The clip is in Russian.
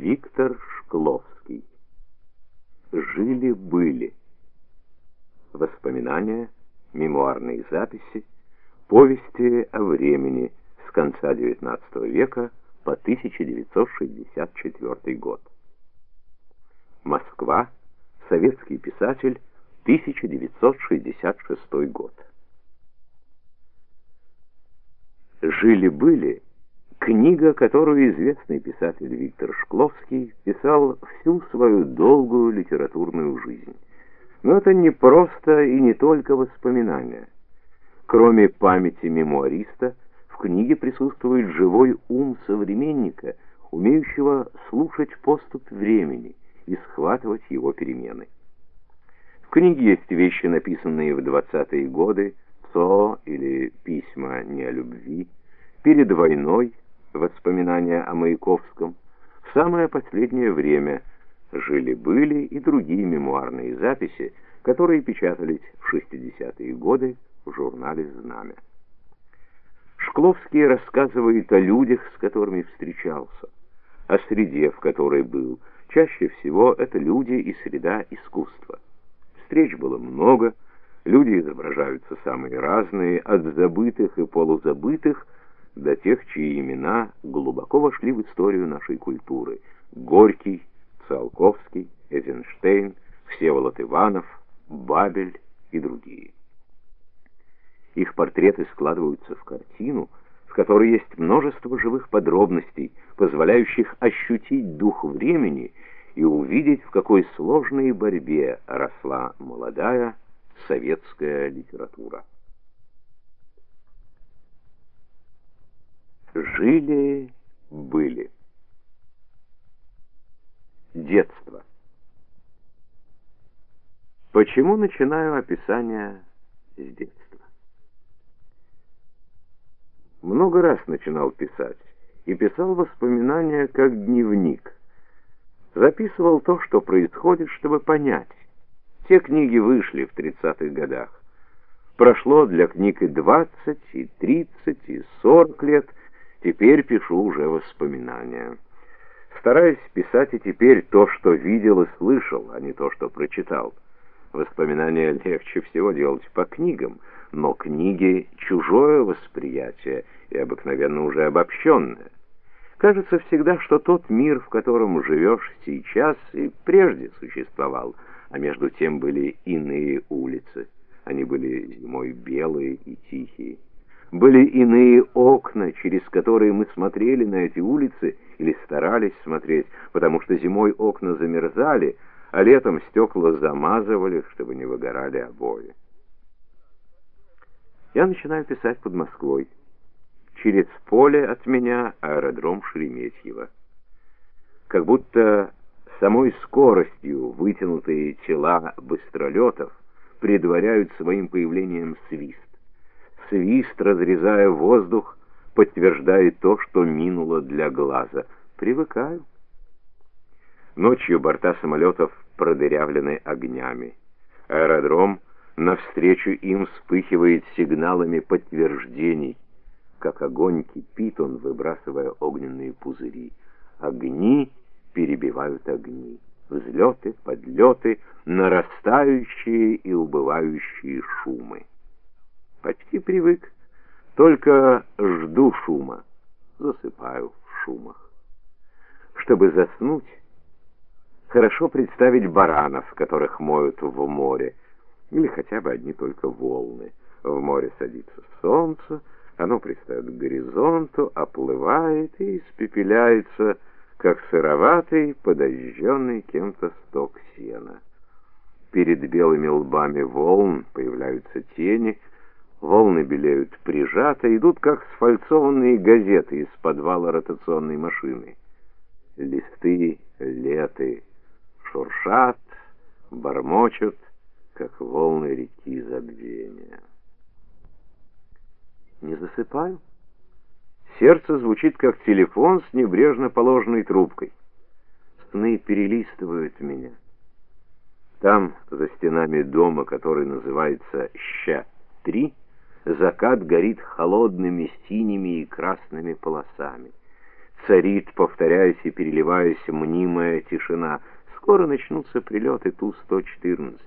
Виктор Шкловский. Жили-были. Воспоминания, мемуарные записи, повести о времени с конца XIX века по 1964 год. Москва. Советский писатель. 1966 год. Жили-были Книга, которую известный писатель Виктор Шкловский писал всю свою долгую литературную жизнь. Но это не просто и не только воспоминания. Кроме памяти мемуариста, в книге присутствует живой ум современника, умеющего слушать поступь времени и схватывать его перемены. В книге есть вещи, написанные в 20-е годы, «ЦО» или «Письма не о любви», перед войной, воспоминания о Маяковском, в самое последнее время жили-были и другие мемуарные записи, которые печатались в 60-е годы в журнале «Знамя». Шкловский рассказывает о людях, с которыми встречался, о среде, в которой был. Чаще всего это люди и среда искусства. Встреч было много, люди изображаются самые разные, от забытых и полузабытых до тех, чьи имена глубоко вошли в историю нашей культуры. Горький, Циолковский, Эйзенштейн, Всеволод Иванов, Бабель и другие. Их портреты складываются в картину, в которой есть множество живых подробностей, позволяющих ощутить дух времени и увидеть, в какой сложной борьбе росла молодая советская литература. Жили-были. Детство. Почему начинаю описание с детства? Много раз начинал писать и писал воспоминания как дневник. Записывал то, что происходит, чтобы понять. Те книги вышли в 30-х годах. Прошло для книг и 20, и 30, и 40 лет – Теперь пишу уже воспоминания. Стараюсь писать и теперь то, что видел и слышал, а не то, что прочитал. Воспоминания легче всего делать по книгам, но книги — чужое восприятие и обыкновенно уже обобщенное. Кажется всегда, что тот мир, в котором живешь сейчас, и прежде существовал, а между тем были иные улицы. Они были зимой белые и тихие. Были иные окна, через которые мы смотрели на эти улицы или старались смотреть, потому что зимой окна замерзали, а летом стекла замазывали, чтобы не выгорали обои. Я начинаю писать под Москвой. Через поле от меня аэродром Шереметьево. Как будто самой скоростью вытянутые тела быстролетов предваряют своим появлением свист свист, разрезая воздух, подтверждает то, что минуло для глаза. Привыкаю. Ночью борта самолетов продырявлены огнями. Аэродром навстречу им вспыхивает сигналами подтверждений. Как огонь кипит он, выбрасывая огненные пузыри. Огни перебивают огни. Взлеты, подлеты, нарастающие и убывающие шумы. Почти привык. Только жду шума. Засыпаю в шумах. Чтобы заснуть, хорошо представить баранов, которых моют в море, или хотя бы одни только волны. В море садится солнце, оно пристает к горизонту, оплывает и испепеляется, как сыроватый, подожженный кем-то сток сена. Перед белыми лбами волн появляются тени — Волны белеют прижато, идут как сфальцованные газеты из подвала ротационной машины. Листы леты шуршат, бормочут, как волны реки забвения. Не засыпаю. Сердце звучит, как телефон с небрежно положенной трубкой. Сны перелистывают меня. Там, за стенами дома, который называется «Ща-3», Закат горит холодными синими и красными полосами. царит, повторяясь и переливаясь, мнимая тишина. Скоро начнутся прилеты Ту-114.